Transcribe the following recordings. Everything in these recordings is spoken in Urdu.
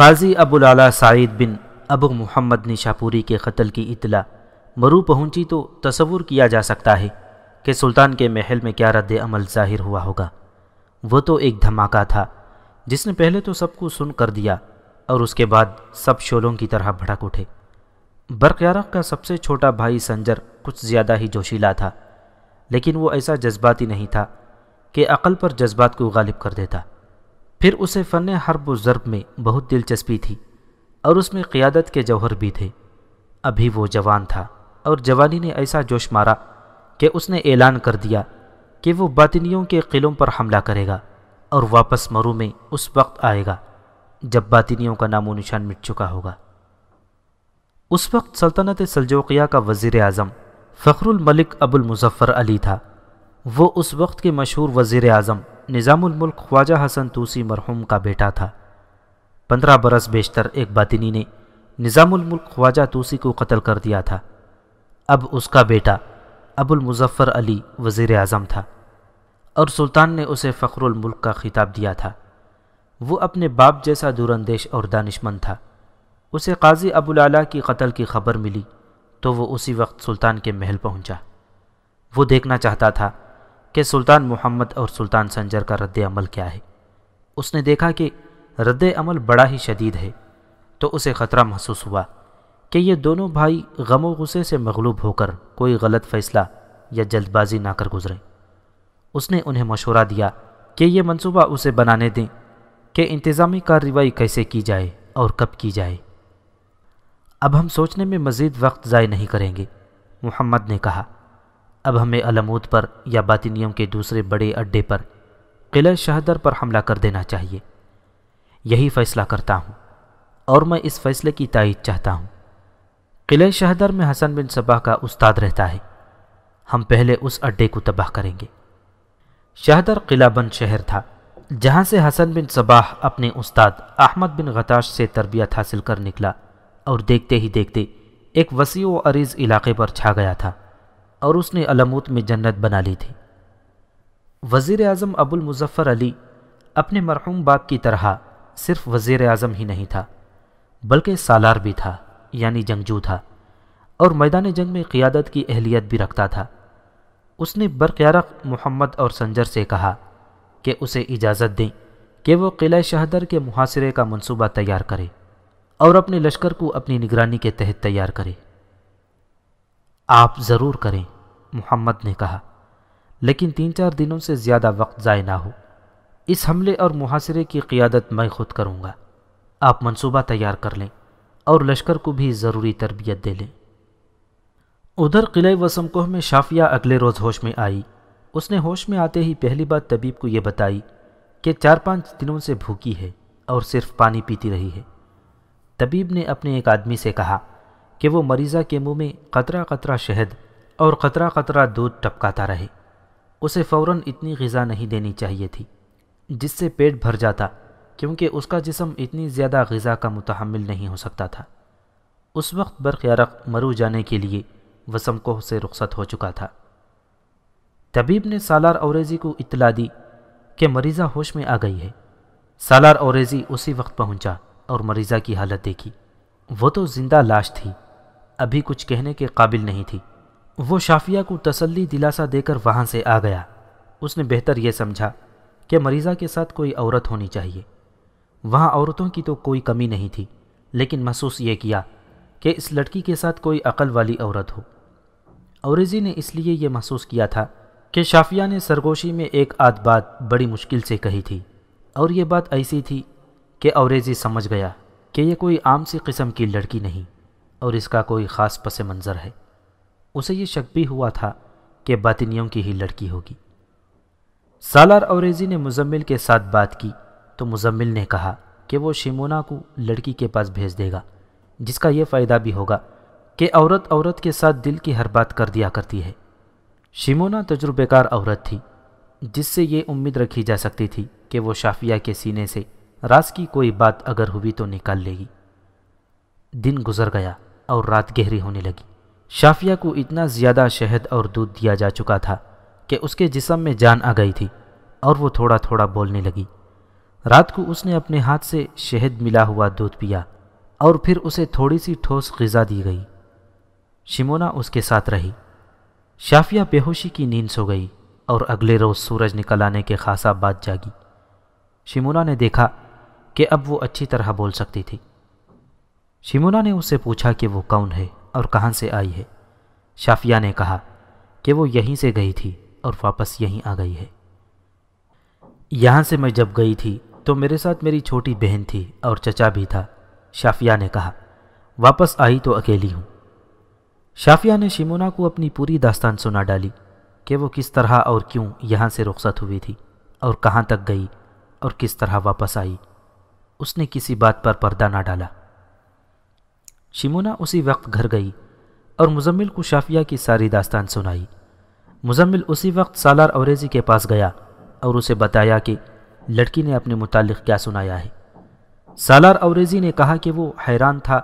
قاضی ابو العلا سعید بن ابو محمد نشاپوری کے قتل کی اطلاع مرو پہنچی تو تصور کیا جا سکتا ہے کہ سلطان کے محل میں کیا رد عمل ظاہر ہوا ہوگا۔ وہ تو ایک دھماکہ تھا، جس نے پہلے تو سب کو سن کر دیا اور اس کے بعد سب شولوں کی طرح بھڑک اٹھے۔ برقیارق کا سب سے چھوٹا بھائی سنجر کچھ زیادہ ہی جوشیلا تھا، لیکن وہ ایسا جذباتی نہیں تھا کہ عقل پر جذبات کو غالب کر دیتا۔ پھر اسے فن حرب و ضرب میں بہت دلچسپی تھی اور اس میں قیادت کے جوہر بھی تھے۔ ابھی وہ جوان تھا اور جوانی نے ایسا جوش مارا کہ اس نے اعلان کر دیا کہ وہ باطنیوں کے قلعوں پر حملہ کرے گا اور واپس مرو میں اس وقت آئے گا جب باطنیوں کا نام و نشان مٹ چکا ہوگا۔ اس وقت سلطنت سلجوقیہ کا وزیر اعظم فخر الملک ابو المظفر علی تھا۔ وہ اس وقت کے مشہور وزیر اعظم نظام الملک خواجہ حسن توسی مرحوم کا بیٹا تھا۔ پندرہ برس بیشتر ایک باطنی نے نظام الملک خواجہ توسی کو قتل کر دیا تھا۔ اب اس کا بیٹا ابو المظفر علی وزیر اعظم تھا اور سلطان نے اسے فخر الملک کا خطاب دیا تھا۔ وہ اپنے باپ جیسا دور اندیش اور دانشمند تھا۔ اسے قاضی ابو العلا کی قتل کی خبر ملی تو وہ اسی وقت سلطان کے محل پہنچا۔ وہ دیکھنا چاہتا تھا کہ سلطان محمد اور سلطان سنجر کا رد عمل کیا ہے۔ اس نے دیکھا کہ رد عمل بڑا ہی شدید ہے، تو اسے خطرہ محسوس ہوا کہ یہ دونوں بھائی غم و غصے سے مغلوب ہو کر کوئی غلط فیصلہ یا جلد بازی نہ کر گزریں۔ اس نے انہیں مشورہ دیا کہ یہ منصوبہ اسے بنانے دیں کہ انتظامی کارروائی کیسے کی جائے اور کب کی جائے۔ اب ہم سوچنے میں مزید وقت ضائع نہیں کریں گے، محمد نے کہا۔ اب ہمیں علمود پر یا باطنیوں کے دوسرے بڑے اڈے پر قلعہ شہدر پر حملہ کر دینا چاہیے۔ یہی فیصلہ کرتا ہوں اور میں اس فیصلے کی تائید چاہتا ہوں۔ قلعہ شہدر میں حسن بن صباح کا استاد رہتا ہے۔ ہم پہلے اس اڈے کو تباہ کریں گے۔ شہدر قلعہ بند شہر تھا، جہاں سے حسن بن صباح اپنے استاد احمد بن غتاش سے تربیت حاصل کر نکلا اور دیکھتے ہی دیکھتے ایک وسیع و عریض علاقے پر چھا گیا تھا۔ اور اس نے علموت میں جنت بنا لی تھی۔ وزیر اعظم ابو المظفر علی اپنے مرحوم باپ کی طرح صرف وزیر اعظم ہی نہیں تھا، بلکہ سالار بھی تھا یعنی جنگجو تھا، اور میدان جنگ میں قیادت کی اہلیت بھی رکھتا تھا۔ اس نے برقیارق محمد اور سنجر سے کہا کہ اسے اجازت دیں کہ وہ قلعہ شہدر کے محاصرے کا منصوبہ تیار کرے اور اپنے لشکر کو اپنی نگرانی کے تحت تیار کرے۔ آپ ضرور کریں، محمد نے کہا۔ لیکن تین چار دنوں سے زیادہ وقت ضائع نہ ہو۔ اس حملے اور محاصرے کی قیادت میں خود کروں گا۔ آپ منصوبہ تیار کر لیں اور لشکر کو بھی ضروری تربیت دے لیں۔ ادھر قلعہ وسم کوہ میں شافیہ اگلے روز ہوش میں آئی۔ اس نے ہوش میں آتے ہی پہلی بات طبیب کو یہ بتائی کہ چار پانچ دنوں سے بھوکی ہے اور صرف پانی پیتی رہی ہے۔ طبیب نے اپنے ایک آدمی سے کہا کہ وہ مریضہ کے منہ میں قطرہ قطرہ شہد اور قطرہ قطرہ دودھ ٹپکاتا رہے۔ اسے فوراً اتنی غذا نہیں دینی چاہیے تھی، جس سے پیٹ بھر جاتا، کیونکہ اس کا جسم اتنی زیادہ غذا کا متحمل نہیں ہو سکتا تھا۔ اس وقت برقیارق مرو جانے کے لیے وسم کوہ سے رخصت ہو چکا تھا۔ طبیب نے سالار اوریزی کو اطلاع دی کہ مریضہ ہوش میں آ گئی ہے۔ سالار اوریزی اسی وقت پہنچا اور مریضہ کی حالت دیکھی۔ وہ تو زندہ لاش تھی۔ ابھی کچھ کہنے کے قابل نہیں تھی۔ وہ شافیہ کو تسلی دلاسا دے کر وہاں سے آ گیا۔ اس نے بہتر یہ سمجھا کہ مریضہ کے ساتھ کوئی عورت ہونی چاہیے۔ وہاں عورتوں کی تو کوئی کمی نہیں تھی، لیکن محسوس یہ کیا کہ اس لڑکی کے ساتھ کوئی عقل والی عورت ہو۔ اوریزی نے اس لیے یہ محسوس کیا تھا کہ شافیہ نے سرگوشی میں ایک آدھ بات بڑی مشکل سے کہی تھی۔ اور یہ بات ایسی تھی کہ اوریزی سمجھ گیا کہ یہ کوئی عام سی قسم کی لڑکی نہیں۔ اور اس کا کوئی خاص پس منظر ہے۔ اسے یہ شک بھی ہوا تھا کہ باطنیوں کی ہی لڑکی ہوگی۔ سالار اوریزی نے مزمل کے ساتھ بات کی تو مزمل نے کہا کہ وہ شیمونا کو لڑکی کے پاس بھیج دے گا، جس کا یہ فائدہ بھی ہوگا کہ عورت عورت کے ساتھ دل کی ہر بات کر دیا کرتی ہے۔ شیمونا تجربے کار عورت تھی، جس سے یہ امید رکھی جا سکتی تھی کہ وہ شافیہ کے سینے سے راز کی کوئی بات اگر ہوئی تو نکال لے گی۔ دن گزر گیا۔ اور رات گہری ہونے لگی۔ شافیہ کو اتنا زیادہ شہد اور دودھ دیا جا چکا تھا کہ اس کے جسم میں جان آ گئی تھی اور وہ تھوڑا تھوڑا بولنے لگی۔ رات کو اس نے اپنے ہاتھ سے شہد ملا ہوا دودھ پیا اور پھر اسے تھوڑی سی ٹھوس غذا دی گئی۔ شمونا اس کے ساتھ رہی۔ شافیہ بے ہوشی کی نیند سو گئی اور اگلے روز سورج نکل آنے کے خاصا بات جاگی۔ شمونا نے دیکھا کہ اب وہ اچھی طرح بول سکتی تھی۔ شمونا نے اس سے پوچھا کہ وہ کون ہے اور کہاں سے آئی ہے۔ شافیہ نے کہا کہ وہ یہیں سے گئی تھی اور واپس یہیں آ گئی ہے۔ یہاں سے میں جب گئی تھی تو میرے ساتھ میری چھوٹی بہن تھی اور چچا بھی تھا۔ شافیہ نے کہا واپس آئی تو اکیلی ہوں۔ شافیہ نے شمونا کو اپنی پوری داستان سنا ڈالی کہ وہ کس طرح اور کیوں یہاں سے رخصت ہوئی تھی اور کہاں تک گئی اور کس طرح واپس آئی۔ اس نے کسی بات پر پردہ نہ ڈالا۔ شمونا اسی وقت گھر گئی اور مزمل کو شافیہ کی ساری داستان سنائی۔ مزمل اسی وقت سالار اوریزی کے پاس گیا اور اسے بتایا کہ لڑکی نے اپنے متعلق کیا سنایا ہے۔ سالار اوریزی نے کہا کہ وہ حیران تھا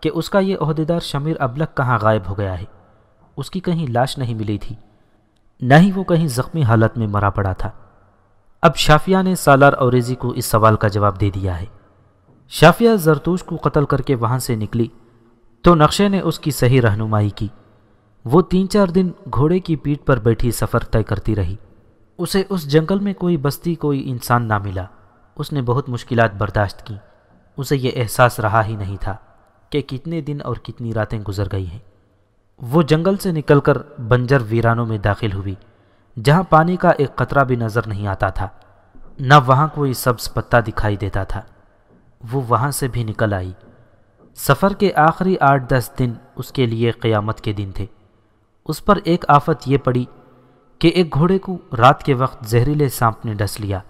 کہ اس کا یہ عہدیدار شمیر ابلک کہاں غائب ہو گیا ہے۔ اس کی کہیں لاش نہیں ملی تھی، نہ ہی وہ کہیں زخمی حالت میں مرا پڑا تھا۔ اب شافیہ نے سالار اوریزی کو اس سوال کا جواب دے دیا ہے۔ شافیہ زرتوش کو قتل کر کے وہاں سے نکلی تو نقشے نے اس کی صحیح رہنمائی کی۔ وہ تین چار دن گھوڑے کی پیٹ پر بیٹھی سفر طے کرتی رہی۔ اسے اس جنگل میں کوئی بستی، کوئی انسان نہ ملا۔ اس نے بہت مشکلات برداشت کی۔ اسے یہ احساس رہا ہی نہیں تھا کہ کتنے دن اور کتنی راتیں گزر گئی ہیں۔ وہ جنگل سے نکل کر بنجر ویرانوں میں داخل ہوئی، جہاں پانی کا ایک قطرہ بھی نظر نہیں آتا تھا۔ نہ وہاں کوئی سبز پتا دکھائی دیتا تھا۔ وہ وہاں سے بھی نکل آئی۔ سفر کے آخری آٹھ دس دن اس کے لیے قیامت کے دن تھے۔ اس پر ایک آفت یہ پڑی کہ ایک گھوڑے کو رات کے وقت زہریلے سانپ نے ڈس لیا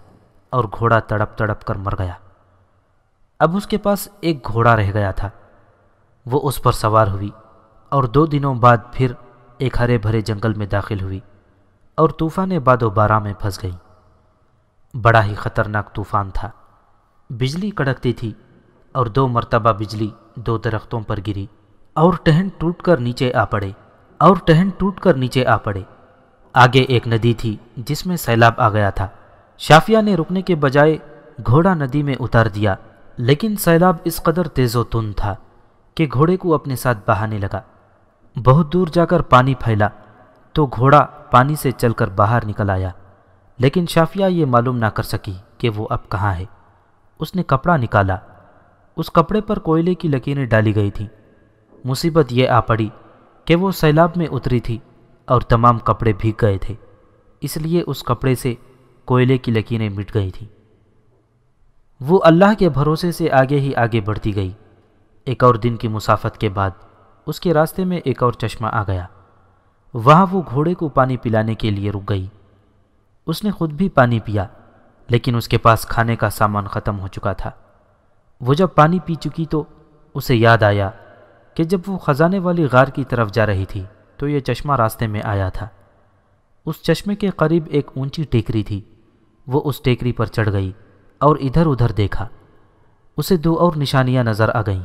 اور گھوڑا تڑپ تڑپ کر مر گیا۔ اب اس کے پاس ایک گھوڑا رہ گیا تھا۔ وہ اس پر سوار ہوئی اور دو دنوں بعد پھر ایک ہرے بھرے جنگل میں داخل ہوئی اور طوفان باد و بارہ میں پھنس گئی۔ بڑا ہی خطرناک طوفان تھا۔ بجلی کڑکتی تھی۔ اور دو مرتبہ بجلی دو درختوں پر گری۔ اور ٹہن ٹوٹ کر نیچے آ پڑے۔ اور ٹہن ٹوٹ کر نیچے آ پڑے۔ آگے ایک ندی تھی جس میں سیلاب آ گیا تھا۔ شافیہ نے رکنے کے بجائے گھوڑا ندی میں اتار دیا۔ لیکن سیلاب اس قدر تیز و تن تھا کہ گھوڑے کو اپنے ساتھ بہانے لگا۔ بہت دور جا کر پانی پھیلا تو گھوڑا پانی سے چل کر باہر نکل آیا۔ لیکن شافیہ یہ معلوم نہ کر سکی کہ وہ اب کہاں ہے۔ اس نے کپڑا نکالا۔ اس کپڑے پر کوئلے کی لکیریں ڈالی گئی تھیں۔ مصیبت یہ آ پڑی کہ وہ سیلاب میں اتری تھی اور تمام کپڑے بھیگ گئے تھے۔ اس لیے اس کپڑے سے کوئلے کی لکیریں مٹ گئی تھیں۔ وہ اللہ کے بھروسے سے آگے ہی آگے بڑھتی گئی۔ ایک اور دن کی مسافت کے بعد اس کے راستے میں ایک اور چشمہ آ گیا۔ وہاں وہ گھوڑے کو پانی پلانے کے لیے رک گئی۔ اس نے خود بھی پانی پیا، لیکن اس کے پاس کھانے کا سامان ختم ہو چکا تھا۔ وہ جب پانی پی چکی تو اسے یاد آیا کہ جب وہ خزانے والی غار کی طرف جا رہی تھی تو یہ چشمہ راستے میں آیا تھا۔ اس چشمے کے قریب ایک اونچی ٹیکری تھی۔ وہ اس ٹیکری پر چڑھ گئی اور ادھر ادھر دیکھا۔ اسے دو اور نشانیاں نظر آ گئیں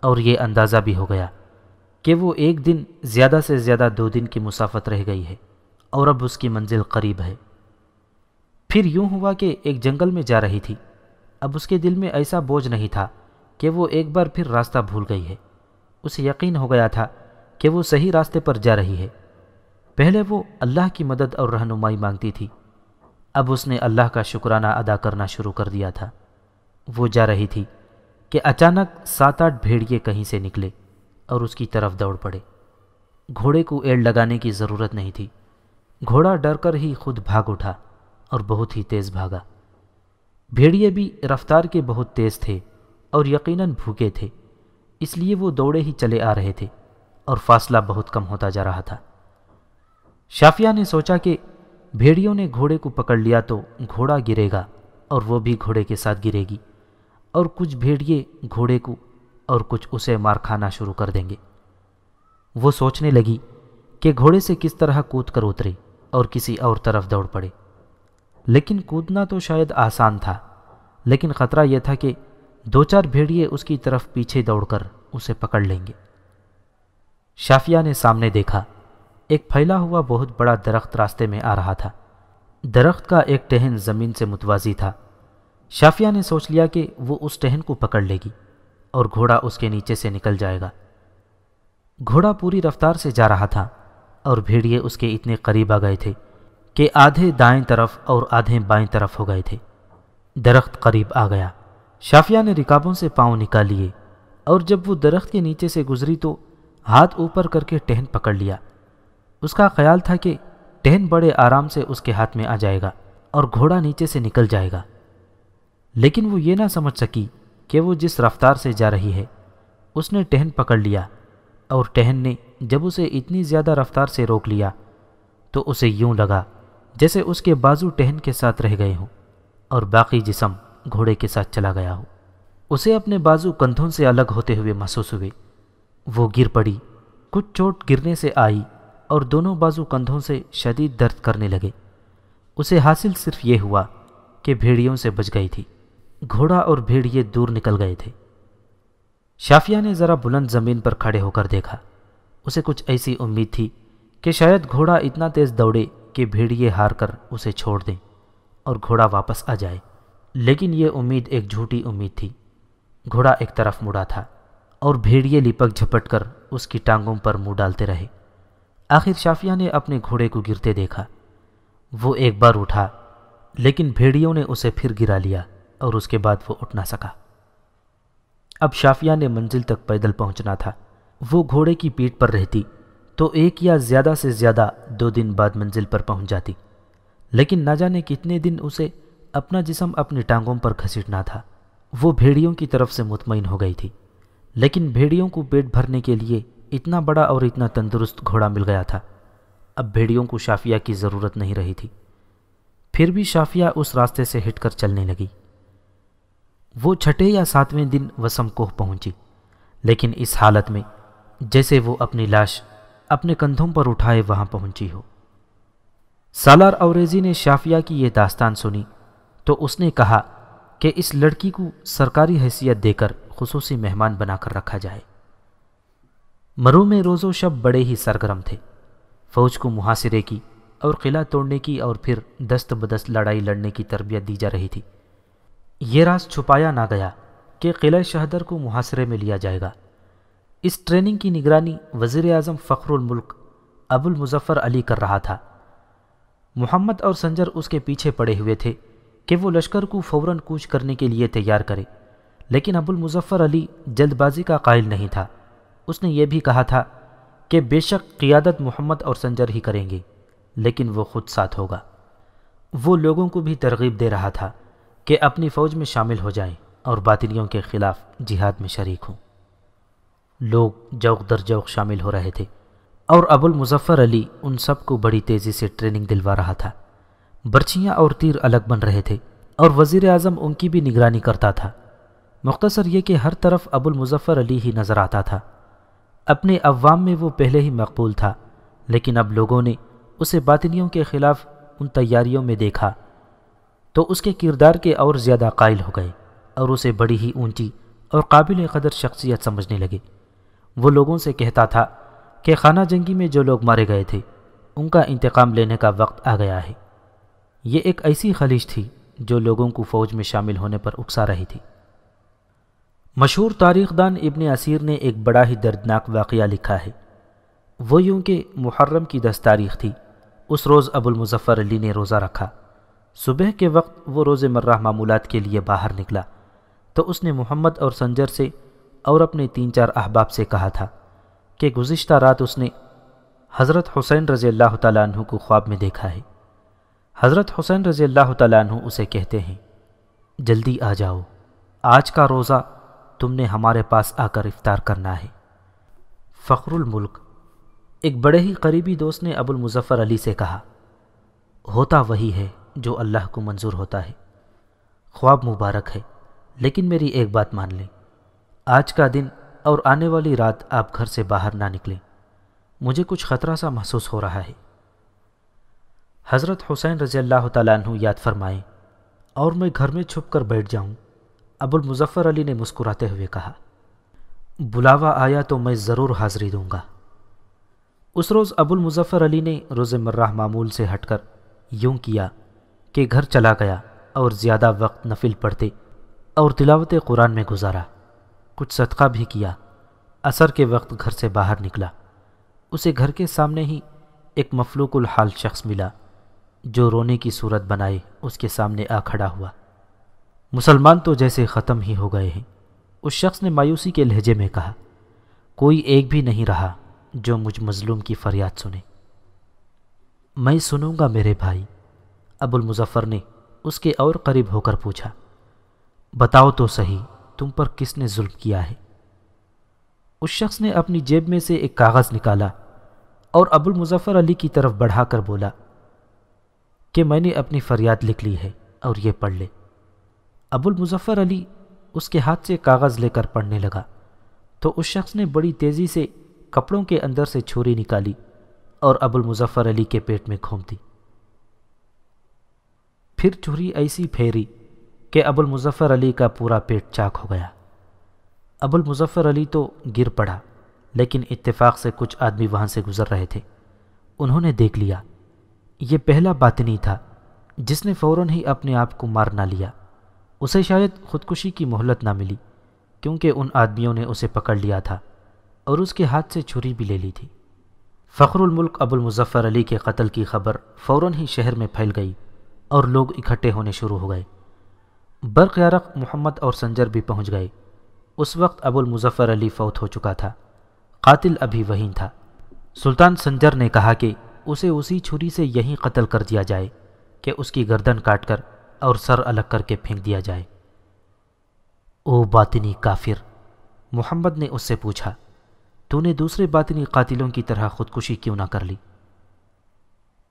اور یہ اندازہ بھی ہو گیا کہ وہ ایک دن زیادہ سے زیادہ دو دن کی مسافت رہ گئی ہے اور اب اس کی منزل قریب ہے۔ پھر یوں ہوا کہ ایک جنگل میں جا رہی تھی۔ اب اس کے دل میں ایسا بوجھ نہیں تھا کہ وہ ایک بار پھر راستہ بھول گئی ہے۔ اسے یقین ہو گیا تھا کہ وہ صحیح راستے پر جا رہی ہے۔ پہلے وہ اللہ کی مدد اور رہنمائی مانگتی تھی۔ اب اس نے اللہ کا شکرانہ ادا کرنا شروع کر دیا تھا۔ وہ جا رہی تھی کہ اچانک سات آٹھ بھیڑیے کہیں سے نکلے اور اس کی طرف دوڑ پڑے۔ گھوڑے کو ایڑ لگانے کی ضرورت نہیں تھی۔ گھوڑا ڈر کر ہی خود بھاگ اٹھا اور بہت ہی تیز بھاگا۔ بھیڑیے بھی رفتار کے بہت تیز تھے اور یقیناً بھوکے تھے، اس لیے وہ دوڑے ہی چلے آ رہے تھے اور فاصلہ بہت کم ہوتا جا رہا تھا۔ شافیہ نے سوچا کہ بھیڑیوں نے گھوڑے کو پکڑ لیا تو گھوڑا گرے گا اور وہ بھی گھوڑے کے ساتھ گرے گی اور کچھ بھیڑیے گھوڑے کو اور کچھ اسے مار کھانا شروع کر دیں گے۔ وہ سوچنے لگی کہ گھوڑے سے کس طرح کود کر اترے اور کسی اور طرف دوڑ پڑے۔ لیکن کودنا تو شاید آسان تھا، لیکن خطرہ یہ تھا کہ دو چار بھیڑیے اس کی طرف پیچھے دوڑ کر اسے پکڑ لیں گے۔ شافیہ نے سامنے دیکھا، ایک پھیلا ہوا بہت بڑا درخت راستے میں آ رہا تھا۔ درخت کا ایک ٹہن زمین سے متوازی تھا۔ شافیہ نے سوچ لیا کہ وہ اس ٹہن کو پکڑ لے گی اور گھوڑا اس کے نیچے سے نکل جائے گا۔ گھوڑا پوری رفتار سے جا رہا تھا اور بھیڑیے اس کے اتنے قریب آ گئے تھے کہ آدھے دائیں طرف اور آدھے بائیں طرف ہو گئے تھے۔ درخت قریب آ گیا۔ شافیہ نے رکابوں سے پاؤں نکال لیے اور جب وہ درخت کے نیچے سے گزری تو ہاتھ اوپر کر کے ٹہن پکڑ لیا۔ اس کا خیال تھا کہ ٹہن بڑے آرام سے اس کے ہاتھ میں آ جائے گا اور گھوڑا نیچے سے نکل جائے گا۔ لیکن وہ یہ نہ سمجھ سکی کہ وہ جس رفتار سے جا رہی ہے، اس نے ٹہن پکڑ لیا اور ٹہن نے جب اسے اتنی زیادہ رفتار سے روک لیا تو اسے یوں لگا جیسے اس کے بازو ٹہن کے ساتھ رہ گئے ہوں اور باقی جسم گھوڑے کے ساتھ چلا گیا ہو اسے اپنے بازو کندھوں سے الگ ہوتے ہوئے محسوس ہوئے۔ وہ گر پڑی، کچھ چوٹ گرنے سے آئی اور دونوں بازو کندھوں سے شدید درد کرنے لگے۔ اسے حاصل صرف یہ ہوا کہ بھیڑیوں سے بچ گئی تھی۔ گھوڑا اور بھیڑیے دور نکل گئے تھے۔ شافیہ نے ذرا بلند زمین پر کھڑے ہو کر دیکھا۔ اسے کچھ ایسی امید تھی کہ شاید گھوڑا اتنا تیز دوڑے کہ بھیڑیے ہار کر اسے چھوڑ دیں اور گھوڑا واپس آ جائے۔ لیکن یہ امید ایک جھوٹی امید تھی۔ گھوڑا ایک طرف مڑا تھا اور بھیڑیے لپک جھپٹ کر اس کی ٹانگوں پر منہ ڈالتے رہے۔ آخر شافیہ نے اپنے گھوڑے کو گرتے دیکھا۔ وہ ایک بار اٹھا، لیکن بھیڑیوں نے اسے پھر گرا لیا اور اس کے بعد وہ اٹھ نہ سکا۔ اب شافیہ نے منزل تک پیدل پہنچنا تھا۔ وہ گھوڑے کی پیٹ پر رہتی۔ تو ایک یا زیادہ سے زیادہ دو دن بعد منزل پر پہنچ جاتی۔ لیکن نہ جانے کتنے دن اسے اپنا جسم اپنی ٹانگوں پر گھسیٹنا تھا۔ وہ بھیڑیوں کی طرف سے مطمئن ہو گئی تھی۔ لیکن بھیڑیوں کو پیٹ بھرنے کے لیے اتنا بڑا اور اتنا تندرست گھوڑا مل گیا تھا۔ اب بھیڑیوں کو شافیہ کی ضرورت نہیں رہی تھی۔ پھر بھی شافیہ اس راستے سے ہٹ کر چلنے لگی۔ وہ چھٹے یا ساتویں دن وسم کوہ پہنچی۔ لیکن اس حالت میں جیسے وہ اپنی لاش اپنے کندھوں پر اٹھائے وہاں پہنچی ہو۔ سالار اوریزی نے شافیہ کی یہ داستان سنی تو اس نے کہا کہ اس لڑکی کو سرکاری حیثیت دے کر خصوصی مہمان بنا کر رکھا جائے۔ مرو میں روز و شب بڑے ہی سرگرم تھے۔ فوج کو محاصرے کی اور قلعہ توڑنے کی اور پھر دست بدست لڑائی لڑنے کی تربیت دی جا رہی تھی۔ یہ راز چھپایا نہ گیا کہ قلعہ شہدر کو محاصرے میں لیا جائے گا۔ اس ٹریننگ کی نگرانی وزیر اعظم فخر الملک ابو المظفر علی کر رہا تھا۔ محمد اور سنجر اس کے پیچھے پڑے ہوئے تھے کہ وہ لشکر کو فوراً کوچ کرنے کے لیے تیار کرے، لیکن ابو المظفر علی جلد بازی کا قائل نہیں تھا۔ اس نے یہ بھی کہا تھا کہ بے شک قیادت محمد اور سنجر ہی کریں گے، لیکن وہ خود ساتھ ہوگا۔ وہ لوگوں کو بھی ترغیب دے رہا تھا کہ اپنی فوج میں شامل ہو جائیں اور باطنیوں کے خلاف جہاد میں شریک ہوں۔ لوگ جوق در جوق شامل ہو رہے تھے اور ابو المظفر علی ان سب کو بڑی تیزی سے ٹریننگ دلوا رہا تھا۔ برچیاں اور تیر الگ بن رہے تھے اور وزیر اعظم ان کی بھی نگرانی کرتا تھا۔ مختصر یہ کہ ہر طرف ابو المظفر علی ہی نظر آتا تھا۔ اپنے عوام میں وہ پہلے ہی مقبول تھا، لیکن اب لوگوں نے اسے باطنیوں کے خلاف ان تیاریوں میں دیکھا۔ تو اس کے کردار کے اور زیادہ قائل ہو گئے اور اسے بڑی ہی اونچی اور قابل قدر شخصیت سمجھنے لگے۔ وہ لوگوں سے کہتا تھا کہ خانہ جنگی میں جو لوگ مارے گئے تھے، ان کا انتقام لینے کا وقت آ گیا ہے۔ یہ ایک ایسی خلیج تھی جو لوگوں کو فوج میں شامل ہونے پر اکسا رہی تھی۔ مشہور تاریخ دان ابن اسیر نے ایک بڑا ہی دردناک واقعہ لکھا ہے۔ وہ یوں کہ محرم کی دس تاریخ تھی، اس روز ابو المظفر علی نے روزہ رکھا۔ صبح کے وقت وہ روز مرہ معمولات کے لیے باہر نکلا۔ تو اس نے محمد اور سنجر سے اور اپنے تین چار احباب سے کہا تھا کہ گزشتہ رات اس نے حضرت حسین رضی اللہ تعالیٰ عنہ کو خواب میں دیکھا ہے۔ حضرت حسین رضی اللہ تعالیٰ عنہ اسے کہتے ہیں، جلدی آ جاؤ، آج کا روزہ تم نے ہمارے پاس آ کر افطار کرنا ہے۔ فخر الملک، ایک بڑے ہی قریبی دوست نے ابو المظفر علی سے کہا، ہوتا وہی ہے جو اللہ کو منظور ہوتا ہے۔ خواب مبارک ہے، لیکن میری ایک بات مان لیں۔ آج کا دن اور آنے والی رات آپ گھر سے باہر نہ نکلیں۔ مجھے کچھ خطرہ سا محسوس ہو رہا ہے۔ حضرت حسین رضی اللہ تعالیٰ عنہ یاد فرمائیں اور میں گھر میں چھپ کر بیٹھ جاؤں، ابو المظفر علی نے مسکراتے ہوئے کہا، بلاوا آیا تو میں ضرور حاضری دوں گا۔ اس روز ابو المظفر علی نے روز مرہ معمول سے ہٹ کر یوں کیا کہ گھر چلا گیا اور زیادہ وقت نفل پڑھتے اور تلاوت قرآن میں گزارا۔ کچھ صدقہ بھی کیا۔ اثر کے وقت گھر سے باہر نکلا۔ اسے گھر کے سامنے ہی ایک مفلوق الحال شخص ملا، جو رونے کی صورت بنائے اس کے سامنے آ کھڑا ہوا۔ مسلمان تو جیسے ختم ہی ہو گئے ہیں، اس شخص نے مایوسی کے لہجے میں کہا، کوئی ایک بھی نہیں رہا جو مجھ مظلوم کی فریاد سنے۔ میں سنوں گا میرے بھائی ابو المظفر نے اس کے اور قریب ہو کر پوچھا، بتاؤ تو صحیح تم پر کس نے ظلم کیا ہے؟ اس شخص نے اپنی جیب میں سے ایک کاغذ نکالا اور ابو المظفر علی کی طرف بڑھا کر بولا، کہ میں نے اپنی فریاد لکھ لی ہے اور یہ پڑھ لے۔ ابو المظفر علی اس کے ہاتھ سے کاغذ لے کر پڑھنے لگا، تو اس شخص نے بڑی تیزی سے کپڑوں کے اندر سے چھری نکالی اور ابو المظفر علی کے پیٹ میں گھوم دی۔ پھر چھری ایسی پھیری کہ ابو المظفر علی کا پورا پیٹ چاک ہو گیا۔ ابو المظفر علی تو گر پڑا، لیکن اتفاق سے کچھ آدمی وہاں سے گزر رہے تھے۔ انہوں نے دیکھ لیا، یہ پہلا باطنی تھا، جس نے فوراً ہی اپنے آپ کو مار نہ لیا۔ اسے شاید خودکشی کی مہلت نہ ملی، کیونکہ ان آدمیوں نے اسے پکڑ لیا تھا اور اس کے ہاتھ سے چھری بھی لے لی تھی۔ فخر الملک ابو المظفر علی کے قتل کی خبر فوراً ہی شہر میں پھیل گئی اور لوگ اکٹھے ہونے شروع ہو گئے۔ برق یارق محمد اور سنجر بھی پہنچ گئے۔ اس وقت ابو المظفر علی فوت ہو چکا تھا۔ قاتل ابھی وہیں تھا۔ سلطان سنجر نے کہا کہ اسے اسی چھری سے یہیں قتل کر دیا جائے کہ اس کی گردن کاٹ کر اور سر الگ کر کے پھینک دیا جائے۔ او باطنی کافر! محمد نے اس سے پوچھا، تو نے دوسرے باطنی قاتلوں کی طرح خودکشی کیوں نہ کر لی؟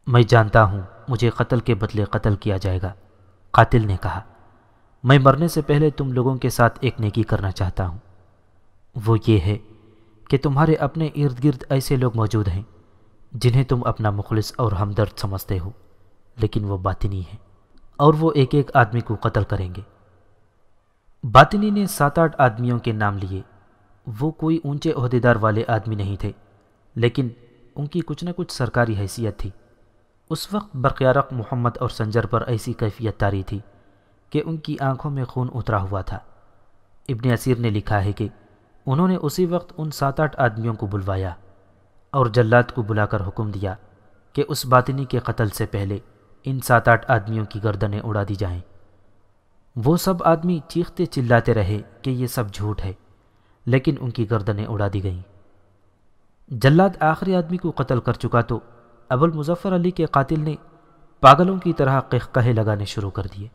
میں جانتا ہوں مجھے قتل کے بدلے قتل کیا جائے گا، قاتل نے کہا۔ میں مرنے سے پہلے تم لوگوں کے ساتھ ایک نیکی کرنا چاہتا ہوں۔ وہ یہ ہے کہ تمہارے اپنے ارد گرد ایسے لوگ موجود ہیں جنہیں تم اپنا مخلص اور ہمدرد سمجھتے ہو، لیکن وہ باطنی ہیں اور وہ ایک ایک آدمی کو قتل کریں گے۔ باطنی نے سات آٹھ آدمیوں کے نام لیے۔ وہ کوئی اونچے عہدیدار والے آدمی نہیں تھے، لیکن ان کی کچھ نہ کچھ سرکاری حیثیت تھی۔ اس وقت برقیارق محمد اور سنجر پر ایسی کیفیت تاری تھی۔ کہ ان کی آنکھوں میں خون اترا ہوا تھا۔ ابن اسیر نے لکھا ہے کہ انہوں نے اسی وقت ان سات آٹھ آدمیوں کو بلوایا اور جلات کو بلا کر حکم دیا کہ اس باطنی کے قتل سے پہلے ان سات آٹھ آدمیوں کی گردنیں اڑا دی جائیں۔ وہ سب آدمی چیختے چلاتے رہے کہ یہ سب جھوٹ ہے، لیکن ان کی گردنیں اڑا دی گئیں۔ جلاد آخری آدمی کو قتل کر چکا تو ابو المظفر علی کے قاتل نے پاگلوں کی طرح قہقہے لگانے شروع کر دیے۔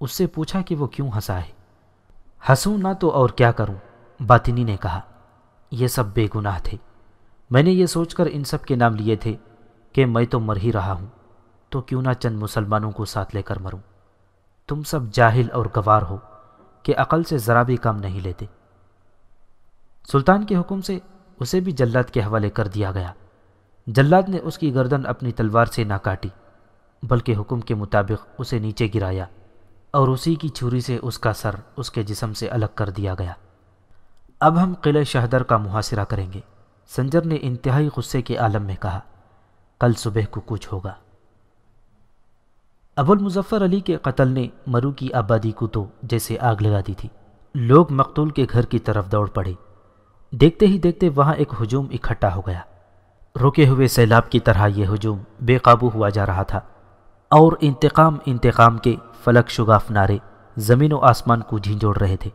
اس سے پوچھا کہ وہ کیوں ہنسا ہے۔ ہنسوں نہ تو اور کیا کروں؟ باطنی نے کہا، یہ سب بے گناہ تھے۔ میں نے یہ سوچ کر ان سب کے نام لیے تھے کہ میں تو مر ہی رہا ہوں۔ تو کیوں نہ چند مسلمانوں کو ساتھ لے کر مروں؟ تم سب جاہل اور گوار ہو کہ عقل سے ذرا بھی کام نہیں لیتے۔ سلطان کے حکم سے اسے بھی جلاد کے حوالے کر دیا گیا۔ جلاد نے اس کی گردن اپنی تلوار سے نہ کاٹی، بلکہ حکم کے مطابق اسے نیچے گرایا۔ اور اسی کی چھری سے اس کا سر اس کے جسم سے الگ کر دیا گیا۔ اب ہم قلعہ شہدر کا محاصرہ کریں گے۔ سنجر نے انتہائی غصے کے عالم میں کہا، کل صبح کو کچھ ہوگا۔ ابو المظفر علی کے قتل نے مرو کی آبادی کو تو جیسے آگ لگا دی تھی۔ لوگ مقتول کے گھر کی طرف دوڑ پڑے۔ دیکھتے ہی دیکھتے وہاں ایک ہجوم اکٹھا ہو گیا۔ رکے ہوئے سیلاب کی طرح یہ ہجوم بے قابو ہوا جا رہا تھا۔ اور انتقام انتقام کے فلک شگاف نعرے زمین و آسمان کو جھنجھوڑ رہے تھے۔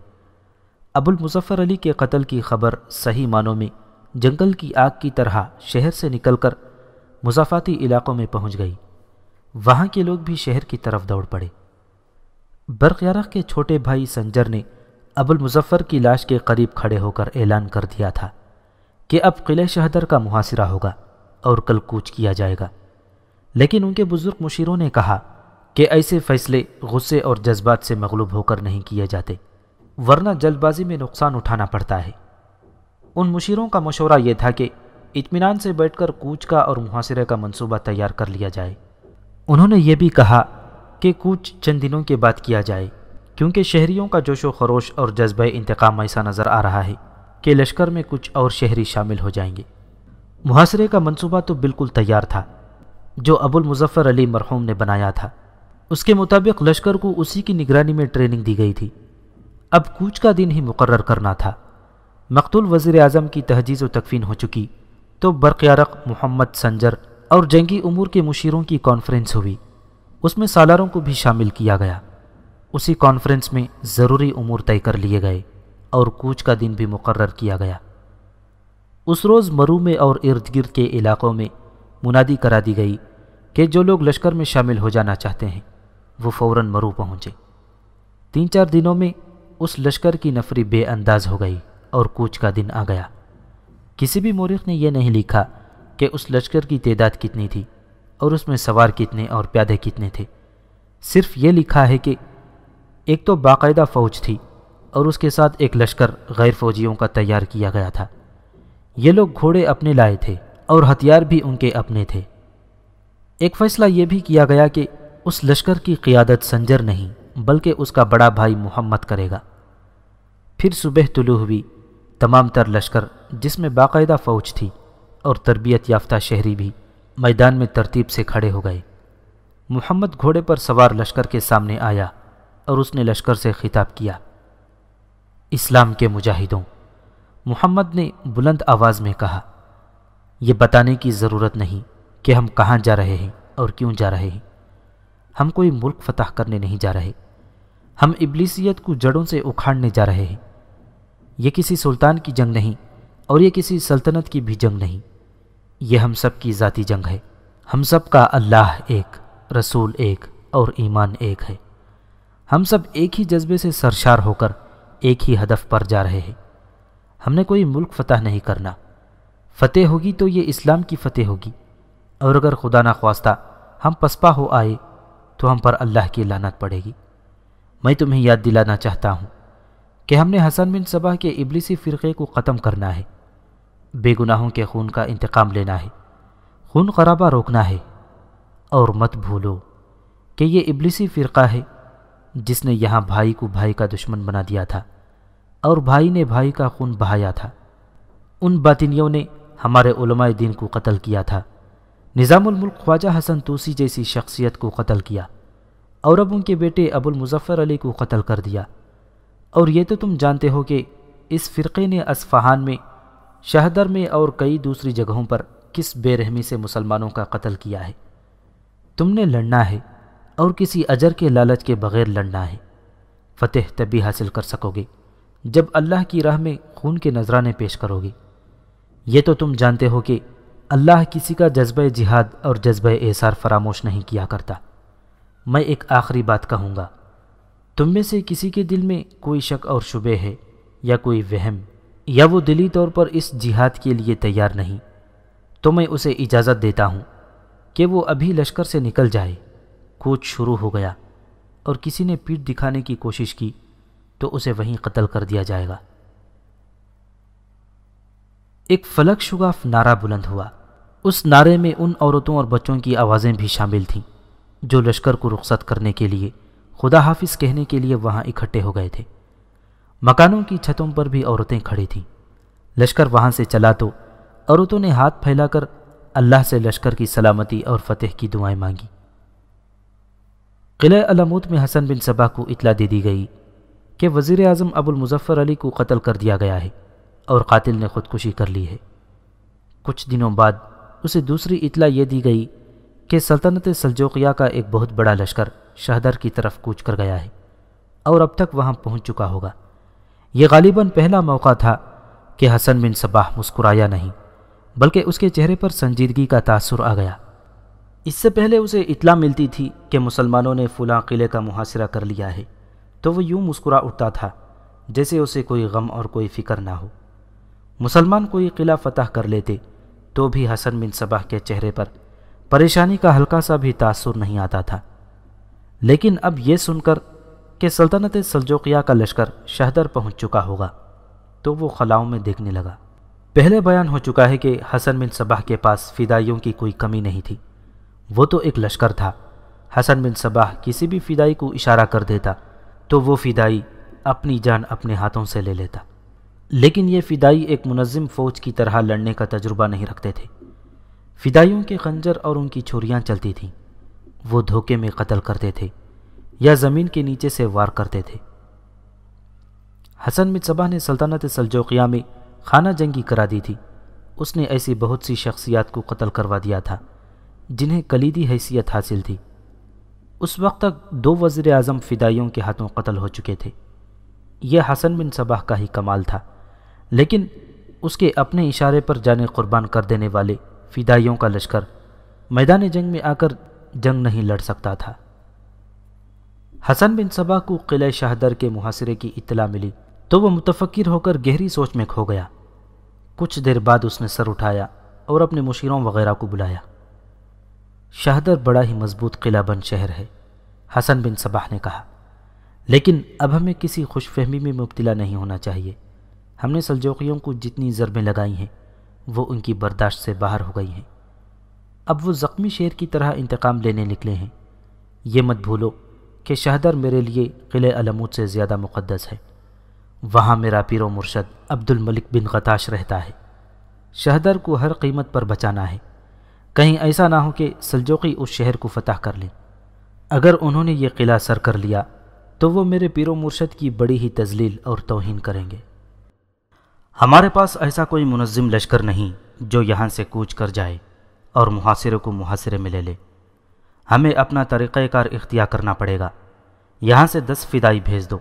ابو المظفر علی کے قتل کی خبر صحیح معنوں میں جنگل کی آگ کی طرح شہر سے نکل کر مضافاتی علاقوں میں پہنچ گئی۔ وہاں کے لوگ بھی شہر کی طرف دوڑ پڑے۔ برقیارہ کے چھوٹے بھائی سنجر نے ابو المظفر کی لاش کے قریب کھڑے ہو کر اعلان کر دیا تھا کہ اب قلعہ شہدر کا محاصرہ ہوگا اور کل کوچ کیا جائے گا۔ لیکن ان کے بزرگ مشیروں نے کہا کہ ایسے فیصلے غصے اور جذبات سے مغلوب ہو کر نہیں کیے جاتے، ورنہ جلد بازی میں نقصان اٹھانا پڑتا ہے۔ ان مشیروں کا مشورہ یہ تھا کہ اطمینان سے بیٹھ کر کوچ کا اور محاصرے کا منصوبہ تیار کر لیا جائے۔ انہوں نے یہ بھی کہا کہ کوچ چند دنوں کے بعد کیا جائے، کیونکہ شہریوں کا جوش و خروش اور جذبہ انتقام ایسا نظر آ رہا ہے کہ لشکر میں کچھ اور شہری شامل ہو جائیں گے۔ محاصرے کا منصوبہ تو بالکل تیار تھا جو ابو المظفر علی مرحوم نے بنایا تھا۔ اس کے مطابق لشکر کو اسی کی نگرانی میں ٹریننگ دی گئی تھی۔ اب کوچ کا دن ہی مقرر کرنا تھا۔ مقتول وزیر اعظم کی تہجیز و تکفین ہو چکی۔ تو برقیارق محمد سنجر اور جنگی امور کے مشیروں کی کانفرنس ہوئی۔ اس میں سالاروں کو بھی شامل کیا گیا۔ اسی کانفرنس میں ضروری امور طے کر لیے گئے اور کوچ کا دن بھی مقرر کیا گیا۔ اس روز مرو میں اور ارد گرد کے علاقوں میں منادی کرا دی گئی۔ کہ جو لوگ لشکر میں شامل ہو جانا چاہتے ہیں، وہ فوراً مرو پہنچے۔ تین چار دنوں میں اس لشکر کی نفری بے انداز ہو گئی اور کوچ کا دن آ گیا۔ کسی بھی مورخ نے یہ نہیں لکھا کہ اس لشکر کی تعداد کتنی تھی اور اس میں سوار کتنے اور پیادے کتنے تھے۔ صرف یہ لکھا ہے کہ ایک تو باقاعدہ فوج تھی اور اس کے ساتھ ایک لشکر غیر فوجیوں کا تیار کیا گیا تھا۔ یہ لوگ گھوڑے اپنے لائے تھے اور ہتھیار بھی ان کے اپنے تھے۔ ایک فیصلہ یہ بھی کیا گیا کہ اس لشکر کی قیادت سنجر نہیں بلکہ اس کا بڑا بھائی محمد کرے گا۔ پھر صبح طلوع ہوئی، تمام تر لشکر جس میں باقاعدہ فوج تھی اور تربیت یافتہ شہری بھی میدان میں ترتیب سے کھڑے ہو گئے۔ محمد گھوڑے پر سوار لشکر کے سامنے آیا اور اس نے لشکر سے خطاب کیا۔ اسلام کے مجاہدوں، محمد نے بلند آواز میں کہا، یہ بتانے کی ضرورت نہیں۔ کہ ہم کہاں جا رہے ہیں اور کیوں جا رہے ہیں۔ ہم کوئی ملک فتح کرنے نہیں جا رہے۔ ہم ابلیسیت کو جڑوں سے اکھاڑنے جا رہے ہیں۔ یہ کسی سلطان کی جنگ نہیں اور یہ کسی سلطنت کی بھی جنگ نہیں۔ یہ ہم سب کی ذاتی جنگ ہے۔ ہم سب کا اللہ ایک، رسول ایک اور ایمان ایک ہے۔ ہم سب ایک ہی جذبے سے سرشار ہو کر ایک ہی ہدف پر جا رہے ہیں۔ ہم نے کوئی ملک فتح نہیں کرنا۔ فتح ہوگی تو یہ اسلام کی فتح ہوگی۔ اور اگر خدا نخواستہ ہم پسپا ہو آئے تو ہم پر اللہ کی لانت پڑے گی۔ میں تمہیں یاد دلانا چاہتا ہوں کہ ہم نے حسن بن صبح کے ابلیسی فرقے کو ختم کرنا ہے۔ بے گناہوں کے خون کا انتقام لینا ہے۔ خون قرابہ روکنا ہے۔ اور مت بھولو کہ یہ ابلیسی فرقہ ہے جس نے یہاں بھائی کو بھائی کا دشمن بنا دیا تھا اور بھائی نے بھائی کا خون بہایا تھا۔ ان باطنیوں نے ہمارے علماء دین کو قتل کیا تھا۔ نظام الملک خواجہ حسن توسی جیسی شخصیت کو قتل کیا اور اب ان کے بیٹے ابو المظفر علی کو قتل کر دیا۔ اور یہ تو تم جانتے ہو کہ اس فرقے نے اسفہان میں، شہدر میں اور کئی دوسری جگہوں پر کس بے رحمی سے مسلمانوں کا قتل کیا ہے۔ تم نے لڑنا ہے اور کسی اجر کے لالچ کے بغیر لڑنا ہے۔ فتح تبھی حاصل کر سکو گے جب اللہ کی راہ میں خون کے نذرانے پیش کرو گے۔ یہ تو تم جانتے ہو کہ اللہ کسی کا جذبہ جہاد اور جذبہ احسار فراموش نہیں کیا کرتا۔ میں ایک آخری بات کہوں گا۔ تم میں سے کسی کے دل میں کوئی شک اور شبے ہے یا کوئی وہم یا وہ دلی طور پر اس جہاد کے لیے تیار نہیں، تو میں اسے اجازت دیتا ہوں کہ وہ ابھی لشکر سے نکل جائے۔ کوچ شروع ہو گیا اور کسی نے پیٹ دکھانے کی کوشش کی تو اسے وہیں قتل کر دیا جائے گا۔ ایک فلک شگاف نعرہ بلند ہوا۔ اس نعرے میں ان عورتوں اور بچوں کی آوازیں بھی شامل تھیں، جو لشکر کو رخصت کرنے کے لیے، خدا حافظ کہنے کے لیے وہاں اکٹھے ہو گئے تھے۔ مکانوں کی چھتوں پر بھی عورتیں کھڑی تھیں۔ لشکر وہاں سے چلا تو عورتوں نے ہاتھ پھیلا کر اللہ سے لشکر کی سلامتی اور فتح کی دعائیں مانگی قلعہ علموت میں حسن بن صبا کو اطلاع دے دی گئی کہ وزیر اعظم ابو المظفر علی کو قتل کر دیا گیا ہے اور قاتل نے خودکشی کر لی ہے۔ کچھ دنوں بعد اسے دوسری اطلاع یہ دی گئی کہ سلطنت سلجوقیہ کا ایک بہت بڑا لشکر شہدر کی طرف کوچ کر گیا ہے اور اب تک وہاں پہنچ چکا ہوگا۔ یہ غالباً پہلا موقع تھا کہ حسن بن صباح مسکرایا نہیں، بلکہ اس کے چہرے پر سنجیدگی کا تاثر آ گیا۔ اس سے پہلے اسے اطلاع ملتی تھی کہ مسلمانوں نے فلاں قلعے کا محاصرہ کر لیا ہے، تو وہ یوں مسکرا اٹھتا تھا جیسے اسے کوئی غم اور کوئی فکر نہ ہو۔ مسلمان کوئی قلعہ فتح کر لیتے تو بھی حسن بن صباح کے چہرے پر پریشانی کا ہلکا سا بھی تاثر نہیں آتا تھا۔ لیکن اب یہ سن کر کہ سلطنت سلجوقیہ کا لشکر شہدر پہنچ چکا ہوگا تو وہ خلاؤں میں دیکھنے لگا۔ پہلے بیان ہو چکا ہے کہ حسن بن صباح کے پاس فدائیوں کی کوئی کمی نہیں تھی۔ وہ تو ایک لشکر تھا۔ حسن بن صباح کسی بھی فدائی کو اشارہ کر دیتا تو وہ فدائی اپنی جان اپنے ہاتھوں سے لے لیتا۔ لیکن یہ فدائی ایک منظم فوج کی طرح لڑنے کا تجربہ نہیں رکھتے تھے۔ فدائیوں کے خنجر اور ان کی چھوریاں چلتی تھیں۔ وہ دھوکے میں قتل کرتے تھے یا زمین کے نیچے سے وار کرتے تھے۔ حسن بن نے سلطنت سلجوقیہ میں خانہ جنگی کرا دی تھی۔ اس نے ایسی بہت سی شخصیات کو قتل کروا دیا تھا، جنہیں کلیدی حیثیت حاصل تھی۔ اس وقت تک دو وزیر اعظم فدائیوں کے ہاتھوں قتل ہو چکے تھے۔ یہ حسن بن صباح کا ہی کمال تھا۔ لیکن اس کے اپنے اشارے پر جانے قربان کر دینے والے فدائیوں کا لشکر میدان جنگ میں آ کر جنگ نہیں لڑ سکتا تھا۔ حسن بن صبا کو قلعہ شہدر کے محاصرے کی اطلاع ملی تو وہ متفکر ہو کر گہری سوچ میں کھو گیا۔ کچھ دیر بعد اس نے سر اٹھایا اور اپنے مشیروں وغیرہ کو بلایا۔ شہدر بڑا ہی مضبوط قلعہ بند شہر ہے، حسن بن صباح نے کہا۔ لیکن اب ہمیں کسی خوش فہمی میں مبتلا نہیں ہونا چاہیے۔ ہم نے سلجوقیوں کو جتنی ضربیں لگائی ہیں، وہ ان کی برداشت سے باہر ہو گئی ہیں۔ اب وہ زخمی شیر کی طرح انتقام لینے نکلے ہیں۔ یہ مت بھولو کہ شہدر میرے لیے قلعہ علمود سے زیادہ مقدس ہے۔ وہاں میرا پیر و مرشد عبد الملک بن غتاش رہتا ہے۔ شہدر کو ہر قیمت پر بچانا ہے۔ کہیں ایسا نہ ہو کہ سلجوقی اس شہر کو فتح کر لیں اگر انہوں نے یہ قلعہ سر کر لیا، تو وہ میرے پیر و مرشد کی بڑی ہی تزلیل اور توہین کریں گے۔ ہمارے پاس ایسا کوئی منظم لشکر نہیں جو یہاں سے کوچ کر جائے اور محاصرے کو محاصرے میں لے لے۔ ہمیں اپنا طریقہ کار اختیار کرنا پڑے گا۔ یہاں سے دس فدائی بھیج دو۔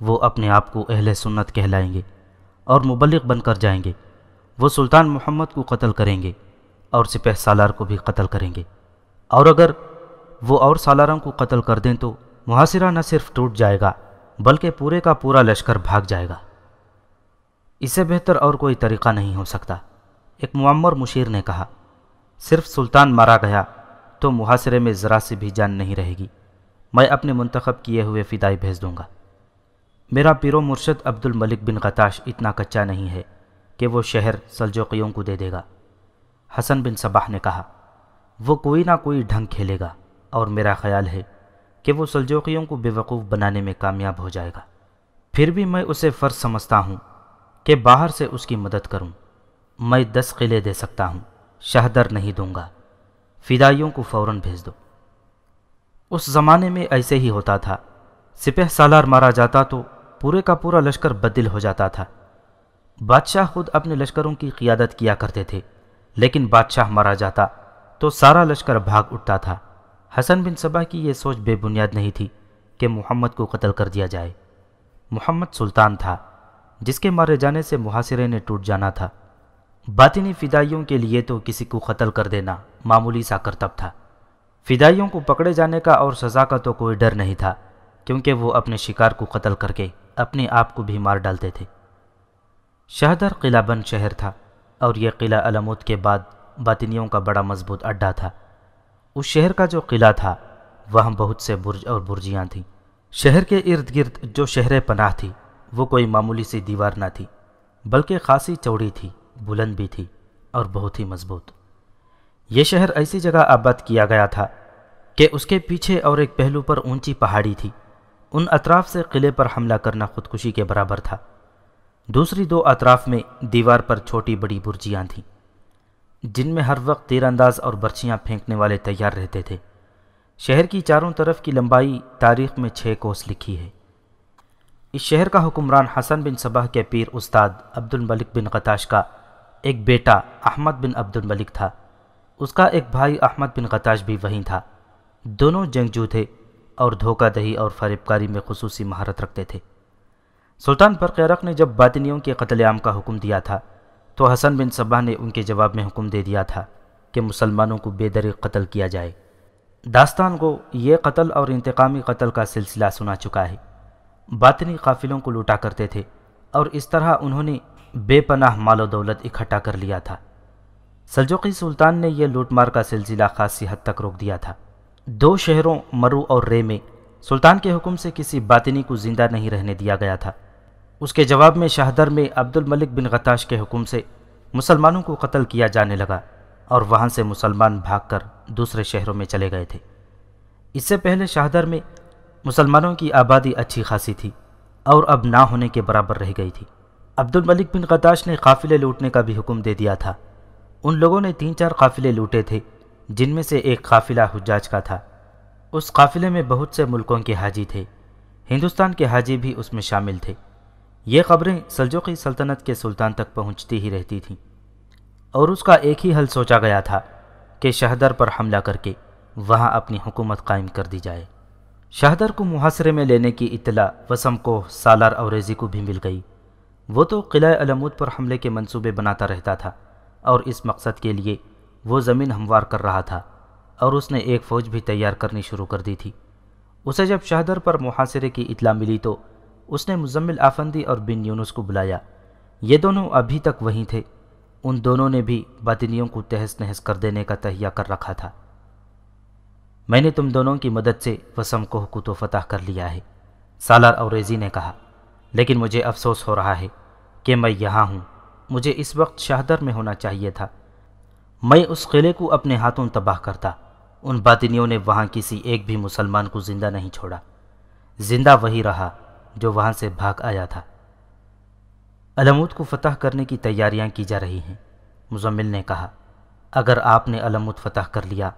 وہ اپنے آپ کو اہل سنت کہلائیں گے اور مبلغ بن کر جائیں گے۔ وہ سلطان محمد کو قتل کریں گے اور سپہ سالار کو بھی قتل کریں گے۔ اور اگر وہ اور سالاروں کو قتل کر دیں تو محاصرہ نہ صرف ٹوٹ جائے گا بلکہ پورے کا پورا لشکر بھاگ جائے گا۔ اس سے بہتر اور کوئی طریقہ نہیں ہو سکتا۔ ایک معمر مشیر نے کہا، صرف سلطان مارا گیا تو محاصرے میں ذرا سے بھی جان نہیں رہے گی۔ میں اپنے منتخب کیے ہوئے فدائی بھیج دوں گا۔ میرا پیرو مرشد عبد الملک بن قطاش اتنا کچا نہیں ہے کہ وہ شہر سلجوقیوں کو دے دے گا۔ حسن بن صباح نے کہا، وہ کوئی نہ کوئی ڈھنگ کھیلے گا اور میرا خیال ہے کہ وہ سلجوقیوں کو بے وقوف بنانے میں کامیاب ہو جائے گا۔ پھر بھی میں اسے فرض سمجھتا ہوں کہ باہر سے اس کی مدد کروں۔ میں دس قلعے دے سکتا ہوں، شہدر نہیں دوں گا۔ فدائیوں کو فوراً بھیج دو۔ اس زمانے میں ایسے ہی ہوتا تھا۔ سپہ سالار مارا جاتا تو پورے کا پورا لشکر بدل ہو جاتا تھا۔ بادشاہ خود اپنے لشکروں کی قیادت کیا کرتے تھے، لیکن بادشاہ مارا جاتا تو سارا لشکر بھاگ اٹھتا تھا۔ حسن بن صبا کی یہ سوچ بے بنیاد نہیں تھی کہ محمد کو قتل کر دیا جائے۔ محمد سلطان تھا۔ جس کے مارے جانے سے محاصرے نے ٹوٹ جانا تھا۔ باطنی فدائیوں کے لیے تو کسی کو قتل کر دینا معمولی سا کرتب تھا۔ فدائیوں کو پکڑے جانے کا اور سزا کا تو کوئی ڈر نہیں تھا، کیونکہ وہ اپنے شکار کو قتل کر کے اپنے آپ کو بھی مار ڈالتے تھے۔ شہدر قلعہ بند شہر تھا اور یہ قلعہ علمود کے بعد باطنیوں کا بڑا مضبوط اڈا تھا۔ اس شہر کا جو قلعہ تھا، وہاں بہت سے برج اور برجیاں تھیں۔ شہر کے ارد گرد جو شہر پناہ تھی وہ کوئی معمولی سی دیوار نہ تھی، بلکہ خاصی چوڑی تھی، بلند بھی تھی اور بہت ہی مضبوط۔ یہ شہر ایسی جگہ آباد کیا گیا تھا کہ اس کے پیچھے اور ایک پہلو پر اونچی پہاڑی تھی۔ ان اطراف سے قلعے پر حملہ کرنا خودکشی کے برابر تھا۔ دوسری دو اطراف میں دیوار پر چھوٹی بڑی برجیاں تھیں، جن میں ہر وقت تیر انداز اور برچیاں پھینکنے والے تیار رہتے تھے۔ شہر کی چاروں طرف کی لمبائی تاریخ میں چھ کوس لکھی ہے۔ اس شہر کا حکمران حسن بن صبح کے پیر استاد عبد الملک بن قطاش کا ایک بیٹا احمد بن عبد الملک تھا۔ اس کا ایک بھائی احمد بن قطاش بھی وہیں تھا۔ دونوں جنگجو تھے اور دھوکہ دہی اور فریب کاری میں خصوصی مہارت رکھتے تھے۔ سلطان برقیرق نے جب باطنیوں کے قتل عام کا حکم دیا تھا، تو حسن بن صبح نے ان کے جواب میں حکم دے دیا تھا کہ مسلمانوں کو بے دری قتل کیا جائے۔ داستان کو یہ قتل اور انتقامی قتل کا سلسلہ سنا چکا ہے۔ باطنی قافلوں کو لوٹا کرتے تھے اور اس طرح انہوں نے بے پناہ مال و دولت اکٹھا کر لیا تھا۔ سلجوقی سلطان نے یہ لوٹ مار کا سلسلہ خاصی حد تک روک دیا تھا۔ دو شہروں، مرو اور رے میں سلطان کے حکم سے کسی باطنی کو زندہ نہیں رہنے دیا گیا تھا۔ اس کے جواب میں شہدر میں عبد الملک بن غتاش کے حکم سے مسلمانوں کو قتل کیا جانے لگا اور وہاں سے مسلمان بھاگ کر دوسرے شہروں میں چلے گئے تھے۔ اس سے پہلے شہدر میں مسلمانوں کی آبادی اچھی خاصی تھی اور اب نہ ہونے کے برابر رہ گئی تھی۔ عبد الملک بن غتاش نے قافلے لوٹنے کا بھی حکم دے دیا تھا۔ ان لوگوں نے تین چار قافلے لوٹے تھے، جن میں سے ایک قافلہ حجاج کا تھا۔ اس قافلے میں بہت سے ملکوں کے حاجی تھے۔ ہندوستان کے حاجی بھی اس میں شامل تھے۔ یہ خبریں سلجوقی سلطنت کے سلطان تک پہنچتی ہی رہتی تھیں۔ اور اس کا ایک ہی حل سوچا گیا تھا کہ شہدر پر حملہ کر کے وہاں اپنی حکومت قائم کر دی جائے۔ شہدر کو محاصرے میں لینے کی اطلاع وسم کو سالار اوریزی کو بھی مل گئی۔ وہ تو قلعہ علمود پر حملے کے منصوبے بناتا رہتا تھا اور اس مقصد کے لیے وہ زمین ہموار کر رہا تھا اور اس نے ایک فوج بھی تیار کرنی شروع کر دی تھی۔ اسے جب شہدر پر محاصرے کی اطلاع ملی تو اس نے مزمل آفندی اور بن یونس کو بلایا۔ یہ دونوں ابھی تک وہیں تھے۔ ان دونوں نے بھی باطنیوں کو تہس نہس کر دینے کا تہیہ کر رکھا تھا۔ میں نے تم دونوں کی مدد سے وسم کوہ کو تو فتح کر لیا ہے۔ سالار اوریزی نے کہا، لیکن مجھے افسوس ہو رہا ہے کہ میں یہاں ہوں۔ مجھے اس وقت شہدر میں ہونا چاہیے تھا۔ میں اس قلعے کو اپنے ہاتھوں تباہ کرتا۔ ان باطنیوں نے وہاں کسی ایک بھی مسلمان کو زندہ نہیں چھوڑا۔ زندہ وہی رہا جو وہاں سے بھاگ آیا تھا۔ علمود کو فتح کرنے کی تیاریاں کی جا رہی ہیں، مزمل نے کہا، اگر آپ نے علمود فتح کر لیا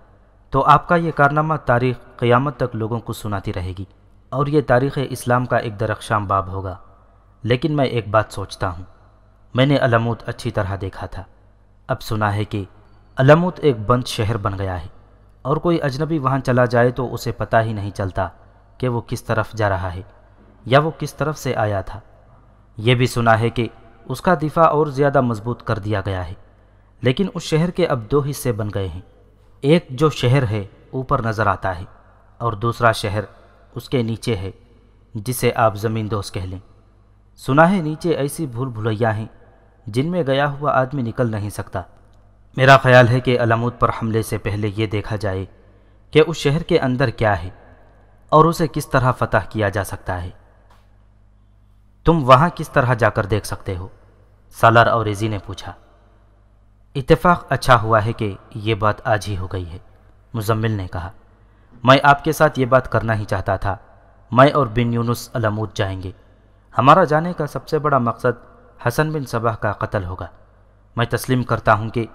تو آپ کا یہ کارنامہ تاریخ قیامت تک لوگوں کو سناتی رہے گی اور یہ تاریخ اسلام کا ایک درخشام باب ہوگا۔ لیکن میں ایک بات سوچتا ہوں۔ میں نے علمود اچھی طرح دیکھا تھا۔ اب سنا ہے کہ علمود ایک بند شہر بن گیا ہے اور کوئی اجنبی وہاں چلا جائے تو اسے پتہ ہی نہیں چلتا کہ وہ کس طرف جا رہا ہے یا وہ کس طرف سے آیا تھا۔ یہ بھی سنا ہے کہ اس کا دفاع اور زیادہ مضبوط کر دیا گیا ہے، لیکن اس شہر کے اب دو حصے بن گئے ہیں۔ ایک جو شہر ہے اوپر نظر آتا ہے اور دوسرا شہر اس کے نیچے ہے، جسے آپ زمین دوست کہہ لیں۔ سنا ہے نیچے ایسی بھول بھلیا ہیں جن میں گیا ہوا آدمی نکل نہیں سکتا۔ میرا خیال ہے کہ علمود پر حملے سے پہلے یہ دیکھا جائے کہ اس شہر کے اندر کیا ہے اور اسے کس طرح فتح کیا جا سکتا ہے۔ تم وہاں کس طرح جا کر دیکھ سکتے ہو؟ سالار اور ریزی نے پوچھا۔ اتفاق اچھا ہوا ہے کہ یہ بات آج ہی ہو گئی ہے۔ مزمل نے کہا، میں آپ کے ساتھ یہ بات کرنا ہی چاہتا تھا۔ میں اور بن یونس علمود جائیں گے۔ ہمارا جانے کا سب سے بڑا مقصد حسن بن صبح کا قتل ہوگا۔ میں تسلیم کرتا ہوں کہ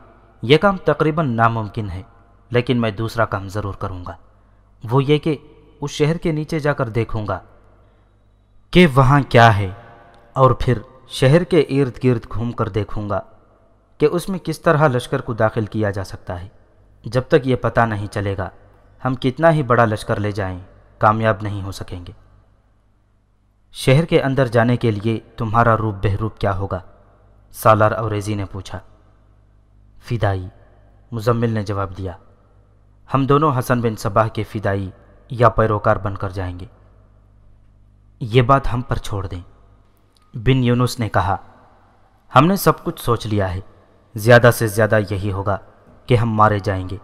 یہ کام تقریباً ناممکن ہے، لیکن میں دوسرا کام ضرور کروں گا۔ وہ یہ کہ اس شہر کے نیچے جا کر دیکھوں گا کہ وہاں کیا ہے اور پھر شہر کے ارد گرد گھوم کر دیکھوں گا۔ کہ اس میں کس طرح لشکر کو داخل کیا جا سکتا ہے۔ جب تک یہ پتہ نہیں چلے گا، ہم کتنا ہی بڑا لشکر لے جائیں، کامیاب نہیں ہو سکیں گے۔ شہر کے اندر جانے کے لیے تمہارا روپ بہروپ کیا ہوگا؟ سالار اوریزی نے پوچھا۔ فدائی، مزمل نے جواب دیا۔ ہم دونوں حسن بن صباح کے فدائی یا پیروکار بن کر جائیں گے۔ یہ بات ہم پر چھوڑ دیں۔ بن یونس نے کہا، ہم نے سب کچھ سوچ لیا ہے۔ زیادہ سے زیادہ یہی ہوگا کہ ہم مارے جائیں گے۔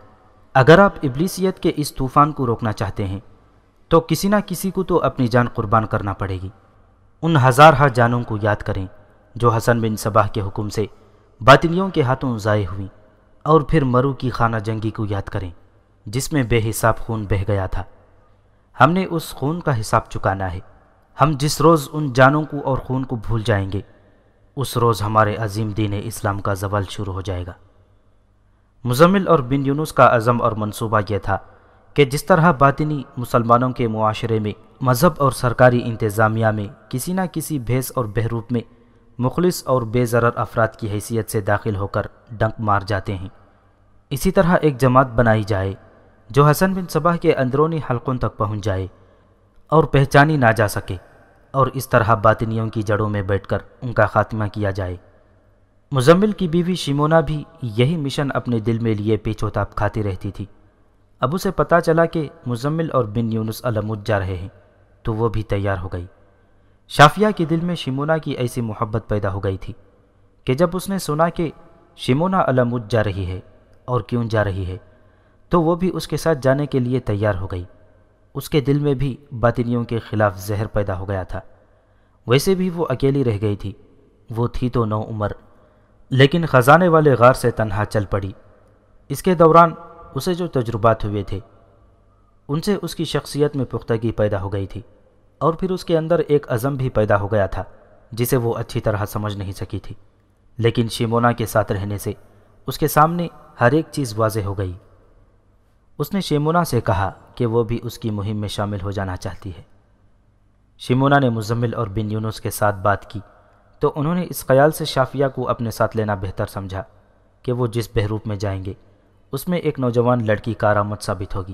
اگر آپ ابلیسیت کے اس طوفان کو روکنا چاہتے ہیں، تو کسی نہ کسی کو تو اپنی جان قربان کرنا پڑے گی۔ ان ہزار جانوں کو یاد کریں جو حسن بن صباح کے حکم سے باطنیوں کے ہاتھوں ضائع ہوئیں اور پھر مرو کی خانہ جنگی کو یاد کریں، جس میں بے حساب خون بہہ گیا تھا۔ ہم نے اس خون کا حساب چکانا ہے۔ ہم جس روز ان جانوں کو اور خون کو بھول جائیں گے اس روز ہمارے عظیم دین اسلام کا زوال شروع ہو جائے گا۔ مزمل اور بن یونس کا عزم اور منصوبہ یہ تھا کہ جس طرح باطنی مسلمانوں کے معاشرے میں، مذہب اور سرکاری انتظامیہ میں کسی نہ کسی بھیس اور بہروپ میں مخلص اور بے ضرر افراد کی حیثیت سے داخل ہو کر ڈنک مار جاتے ہیں۔ اسی طرح ایک جماعت بنائی جائے جو حسن بن صبح کے اندرونی حلقوں تک پہنچ جائے اور پہچانی نہ جا سکے۔ اور اس طرح باطنیوں کی جڑوں میں بیٹھ کر ان کا خاتمہ کیا جائے۔ مزمل کی بیوی شیمونا بھی یہی مشن اپنے دل میں لیے پیچو تاپ کھاتی رہتی تھی۔ اب اسے پتا چلا کہ مزمل اور بن یونس علمود جا رہے ہیں، تو وہ بھی تیار ہو گئی۔ شافیہ کے دل میں شیمونا کی ایسی محبت پیدا ہو گئی تھی کہ جب اس نے سنا کہ شیمونا علمود جا رہی ہے اور کیوں جا رہی ہے، تو وہ بھی اس کے ساتھ جانے کے لیے تیار ہو گئی۔ اس کے دل میں بھی باطنیوں کے خلاف زہر پیدا ہو گیا تھا۔ ویسے بھی وہ اکیلی رہ گئی تھی۔ وہ تھی تو نو عمر، لیکن خزانے والے غار سے تنہا چل پڑی۔ اس کے دوران اسے جو تجربات ہوئے تھے، ان سے اس کی شخصیت میں پختگی پیدا ہو گئی تھی اور پھر اس کے اندر ایک عزم بھی پیدا ہو گیا تھا، جسے وہ اچھی طرح سمجھ نہیں سکی تھی۔ لیکن شیمونا کے ساتھ رہنے سے اس کے سامنے ہر ایک چیز واضح ہو گئی۔ اس نے شیمونا سے کہا کہ وہ بھی اس کی مہم میں شامل ہو جانا چاہتی ہے۔ شیمونا نے مزمل اور بن یونس کے ساتھ بات کی۔ تو انہوں نے اس خیال سے شافیہ کو اپنے ساتھ لینا بہتر سمجھا کہ وہ جس بہروپ میں جائیں گے، اس میں ایک نوجوان لڑکی کارآمد ثابت ہوگی۔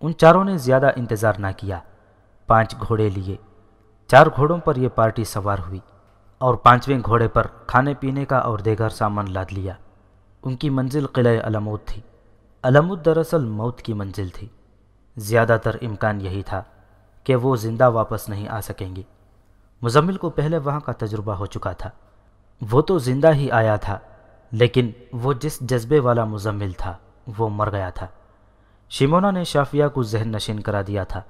ان چاروں نے زیادہ انتظار نہ کیا۔ پانچ گھوڑے لیے۔ چار گھوڑوں پر یہ پارٹی سوار ہوئی اور پانچویں گھوڑے پر کھانے پینے کا اور دیگر سامان لاد لیا۔ ان کی منزل قلعہ علمود تھی۔ علمود دراصل موت کی منزل تھی۔ زیادہ تر امکان یہی تھا کہ وہ زندہ واپس نہیں آ سکیں گے مزمل کو پہلے وہاں کا تجربہ ہو چکا تھا۔ وہ تو زندہ ہی آیا تھا، لیکن وہ جس جذبے والا مزمل تھا، وہ مر گیا تھا۔ شیمونا نے شافیہ کو ذہن نشین کرا دیا تھا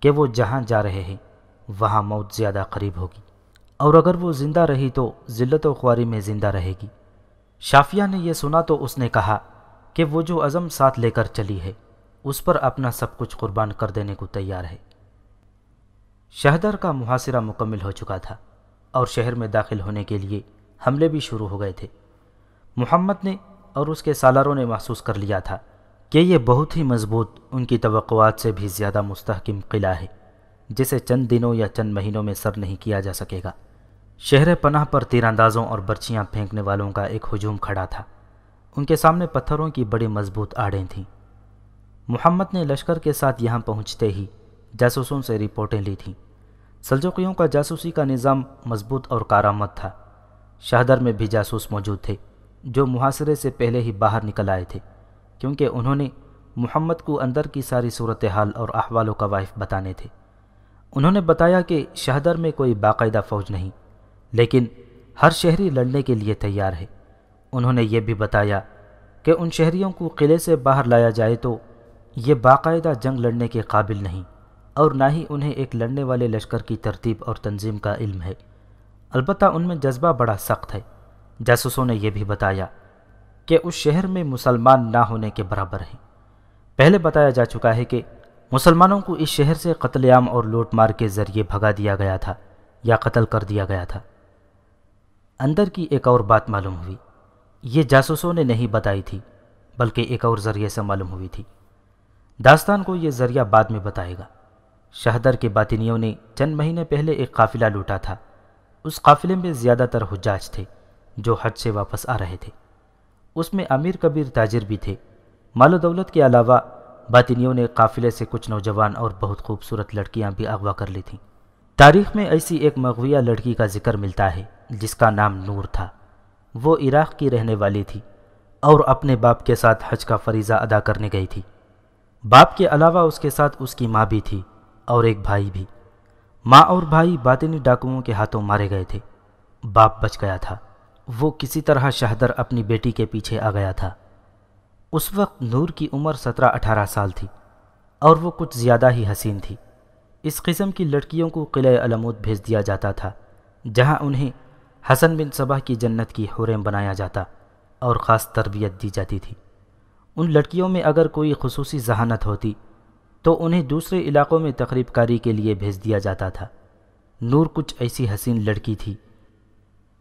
کہ وہ جہاں جا رہے ہیں، وہاں موت زیادہ قریب ہوگی۔ اور اگر وہ زندہ رہی تو ذلت و خواری میں زندہ رہے گی۔ شافیہ نے یہ سنا تو اس نے کہا کہ وہ جو عزم ساتھ لے کر چلی ہے، اس پر اپنا سب کچھ قربان کر دینے کو تیار ہے۔ شہدر کا محاصرہ مکمل ہو چکا تھا اور شہر میں داخل ہونے کے لیے حملے بھی شروع ہو گئے تھے۔ محمد نے اور اس کے سالاروں نے محسوس کر لیا تھا کہ یہ بہت ہی مضبوط ان کی توقعات سے بھی زیادہ مستحکم قلعہ ہے، جسے چند دنوں یا چند مہینوں میں سر نہیں کیا جا سکے گا۔ شہر پناہ پر تیر اندازوں اور برچیاں پھینکنے والوں کا ایک ہجوم کھڑا تھا۔ ان کے سامنے پتھروں کی بڑی مضبوط آڑیں تھیں۔ محمد نے لشکر کے ساتھ یہاں پہنچتے ہی جاسوسوں سے رپورٹیں لی تھیں۔ سلجوقیوں کا جاسوسی کا نظام مضبوط اور کارآمد تھا۔ شہدر میں بھی جاسوس موجود تھے، جو محاصرے سے پہلے ہی باہر نکل آئے تھے، کیونکہ انہوں نے محمد کو اندر کی ساری صورتحال اور احوال و قوائف بتانے تھے۔ انہوں نے بتایا کہ شہدر میں کوئی باقاعدہ فوج نہیں، لیکن ہر شہری لڑنے کے لیے تیار ہے۔ انہوں نے یہ بھی بتایا کہ ان شہریوں کو قلعے سے باہر لایا جائے تو یہ باقاعدہ جنگ لڑنے کے قابل نہیں اور نہ ہی انہیں ایک لڑنے والے لشکر کی ترتیب اور تنظیم کا علم ہے۔ البتہ ان میں جذبہ بڑا سخت ہے۔ جاسوسوں نے یہ بھی بتایا کہ اس شہر میں مسلمان نہ ہونے کے برابر ہیں۔ پہلے بتایا جا چکا ہے کہ مسلمانوں کو اس شہر سے قتل عام اور لوٹ مار کے ذریعے بھگا دیا گیا تھا یا قتل کر دیا گیا تھا۔ اندر کی ایک اور بات معلوم ہوئی۔ یہ جاسوسوں نے نہیں بتائی تھی، بلکہ ایک اور ذریعے سے معلوم ہوئی تھی۔ داستان کو یہ ذریعہ بعد میں بتائے گا۔ شہدر کے باطنیوں نے چند مہینے پہلے ایک قافلہ لوٹا تھا۔ اس قافلے میں زیادہ تر حجاج تھے، جو حج سے واپس آ رہے تھے۔ اس میں امیر کبیر تاجر بھی تھے۔ مال و دولت کے علاوہ باطنیوں نے قافلے سے کچھ نوجوان اور بہت خوبصورت لڑکیاں بھی اغوا کر لی تھیں۔ تاریخ میں ایسی ایک مغویہ لڑکی کا ذکر ملتا ہے، جس کا نام نور تھا۔ وہ عراق کی رہنے والی تھی اور اپنے باپ کے ساتھ حج کا فریضہ ادا کرنے گئی تھی۔ باپ کے علاوہ اس کے ساتھ اس کی ماں بھی تھی اور ایک بھائی بھی۔ ماں اور بھائی باطنی ڈاکوؤں کے ہاتھوں مارے گئے تھے۔ باپ بچ گیا تھا۔ وہ کسی طرح شہدر اپنی بیٹی کے پیچھے آ گیا تھا۔ اس وقت نور کی عمر سترہ اٹھارہ سال تھی اور وہ کچھ زیادہ ہی حسین تھی۔ اس قسم کی لڑکیوں کو قلعہ علمود بھیج دیا جاتا تھا، جہاں انہیں حسن بن صبح کی جنت کی حرم بنایا جاتا اور خاص تربیت دی جاتی تھی۔ ان لڑکیوں میں اگر کوئی خصوصی ذہانت ہوتی تو انہیں دوسرے علاقوں میں تقریب کاری کے لیے بھیج دیا جاتا تھا۔ نور کچھ ایسی حسین لڑکی تھی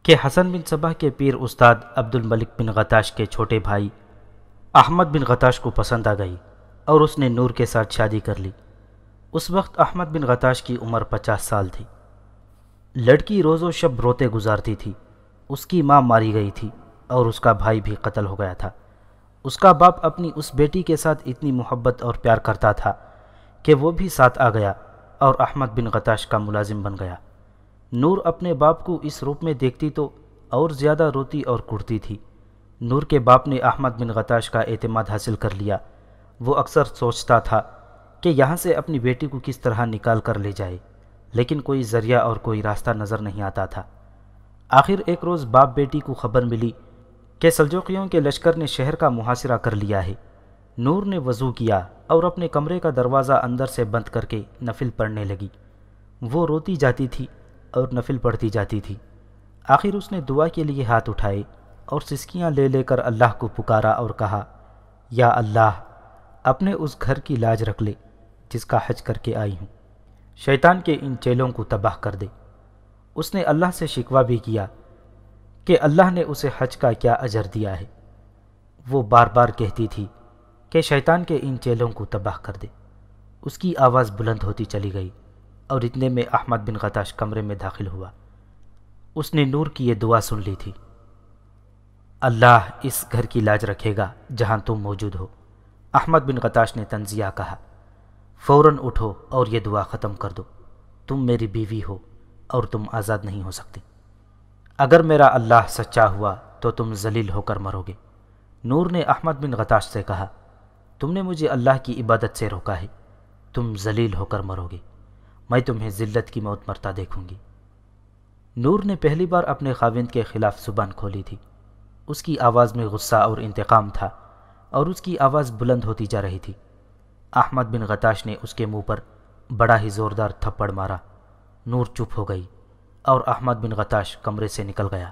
کہ حسن بن صبح کے پیر استاد عبد الملک بن غتاش کے چھوٹے بھائی احمد بن غتاش کو پسند آ گئی اور اس نے نور کے ساتھ شادی کر لی۔ اس وقت احمد بن غتاش کی عمر پچاس سال تھی۔ لڑکی روز و شب روتے گزارتی تھی۔ اس کی ماں ماری گئی تھی اور اس کا بھائی بھی قتل ہو گیا تھا۔ اس کا باپ اپنی اس بیٹی کے ساتھ اتنی محبت اور پیار کرتا تھا کہ وہ بھی ساتھ آ گیا اور احمد بن غتاش کا ملازم بن گیا۔ نور اپنے باپ کو اس روپ میں دیکھتی تو اور زیادہ روتی اور کڑتی تھی۔ نور کے باپ نے احمد بن غتاش کا اعتماد حاصل کر لیا۔ وہ اکثر سوچتا تھا کہ یہاں سے اپنی بیٹی کو کس طرح نکال کر لے جائے۔ لیکن کوئی ذریعہ اور کوئی راستہ نظر نہیں آتا تھا۔ آخر ایک روز باپ بیٹی کو خبر ملی کہ سلجوقیوں کے لشکر نے شہر کا محاصرہ کر لیا ہے۔ نور نے وضو کیا اور اپنے کمرے کا دروازہ اندر سے بند کر کے نفل پڑھنے لگی۔ وہ روتی جاتی تھی اور نفل پڑھتی جاتی تھی۔ آخر اس نے دعا کے لیے ہاتھ اٹھائے اور سسکیاں لے لے کر اللہ کو پکارا اور کہا، یا اللہ، اپنے اس گھر کی لاج رکھ لے جس کا حج کر کے آئی ہوں۔ شیطان کے ان چیلوں کو تباہ کر دے۔ اس نے اللہ سے شکوہ بھی کیا کہ اللہ نے اسے حج کا کیا اجر دیا ہے۔ وہ بار بار کہتی تھی کہ شیطان کے ان چیلوں کو تباہ کر دے۔ اس کی آواز بلند ہوتی چلی گئی اور اتنے میں احمد بن غتاش کمرے میں داخل ہوا۔ اس نے نور کی یہ دعا سن لی تھی۔ اللہ اس گھر کی لاج رکھے گا جہاں تم موجود ہو۔ احمد بن غتاش نے تنزیہ کہا۔ فوراً اٹھو اور یہ دعا ختم کر دو۔ تم میری بیوی ہو اور تم آزاد نہیں ہو سکتے۔ اگر میرا اللہ سچا ہوا تو تم ذلیل ہو کر مرو گے۔ نور نے احمد بن غتاش سے کہا، تم نے مجھے اللہ کی عبادت سے روکا ہے، تم ذلیل ہو کر مرو گے۔ میں تمہیں ذلت کی موت مرتا دیکھوں گی۔ نور نے پہلی بار اپنے خاوند کے خلاف زبان کھولی تھی۔ اس کی آواز میں غصہ اور انتقام تھا اور اس کی آواز بلند ہوتی جا رہی تھی۔ احمد بن غتاش نے اس کے منہ پر بڑا ہی زوردار تھپڑ مارا۔ نور چپ ہو گئی اور احمد بن غتاش کمرے سے نکل گیا۔